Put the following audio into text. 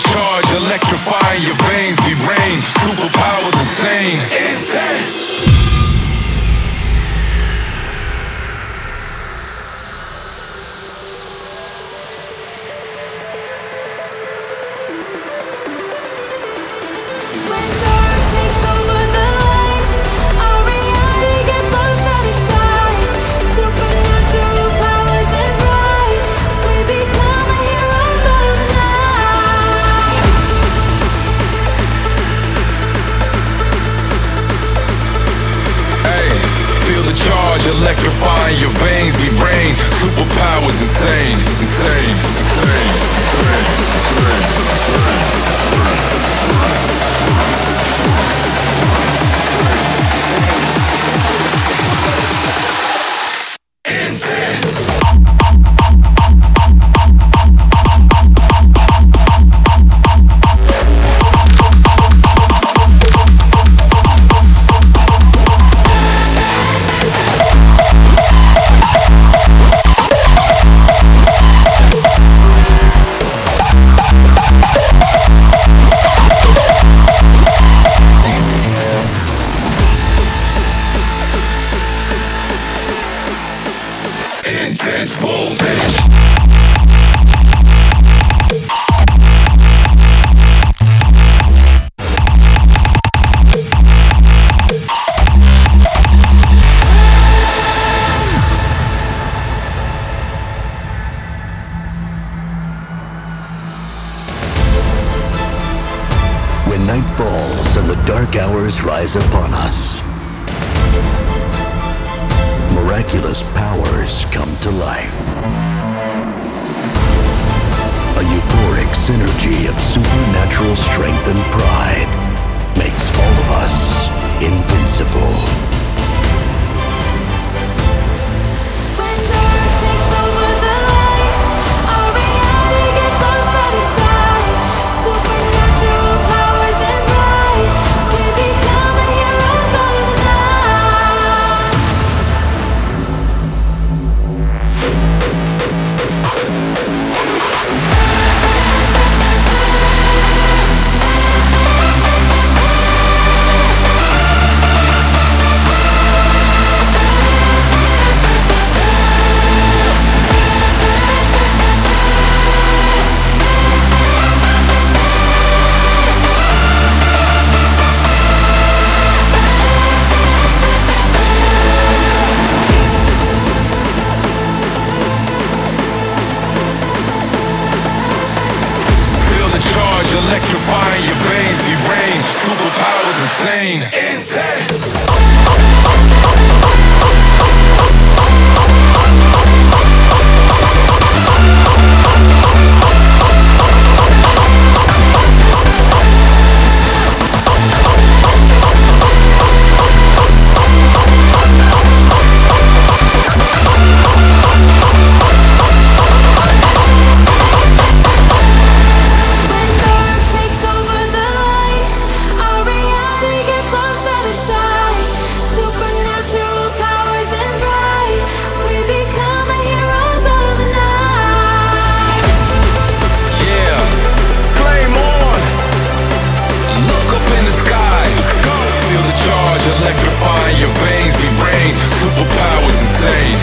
charge electrifying your veins. We reign, superpowers insane. Intense. Electrifying your veins. We reign, superpowers insane, insane, insane, insane, insane. Intense voltage. When night falls and the dark hours rise upon us, life. A euphoric synergy of supernatural strength and pride makes all of us invincible. Superpowers insane, intense. your veins, we reign. Superpowers insane.